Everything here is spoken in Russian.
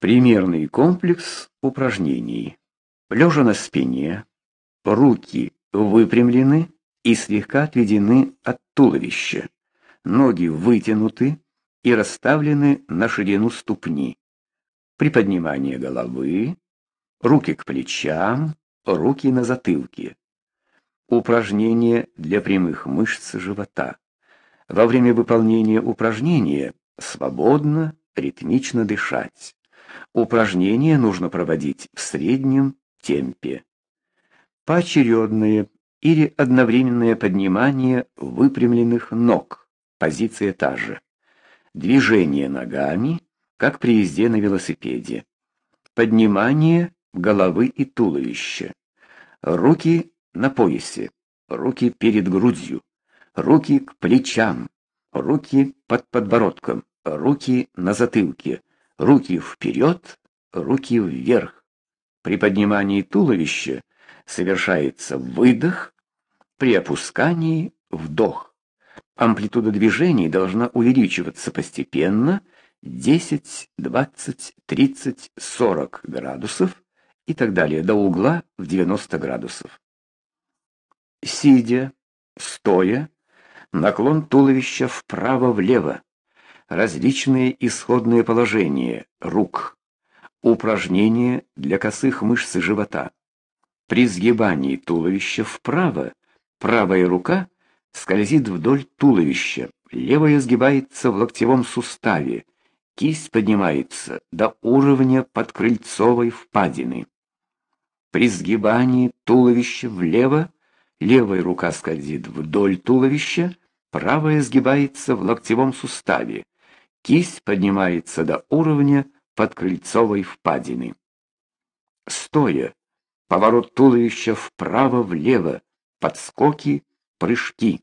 Примерный комплекс упражнений. Лежа на спине, руки выпрямлены и слегка отведены от туловища. Ноги вытянуты и расставлены на ширину ступни. Приподнимание головы, руки к плечам, руки на затылке. Упражнение для прямых мышц живота. Во время выполнения упражнения свободно, ритмично дышать. Упражнения нужно проводить в среднем темпе. Поочередное или одновременное поднимание выпрямленных ног. Позиция та же. Движение ногами, как при езде на велосипеде. Поднимание головы и туловища. Руки на поясе, руки перед грудью, руки к плечам, руки под подбородком, руки на затылке руки вперед, руки вверх. При поднимании туловища совершается выдох, при опускании вдох. Амплитуда движений должна увеличиваться постепенно 10, 20, 30, 40 градусов и так далее до угла в 90 градусов. Сидя, стоя, наклон туловища вправо-влево различные исходные положения рук, упражнения для косых мышц живота. При сгибании туловища вправо правая рука скользит вдоль туловища, левая сгибается в локтевом суставе, кисть поднимается до уровня подкрыльцовой впадины. При сгибании туловища влево левая рука скользит вдоль туловища, правая сгибается в локтевом суставе, Кисть поднимается до уровня подкрыльцовой впадины. Стоя, поворот туловища вправо-влево, подскоки, прыжки.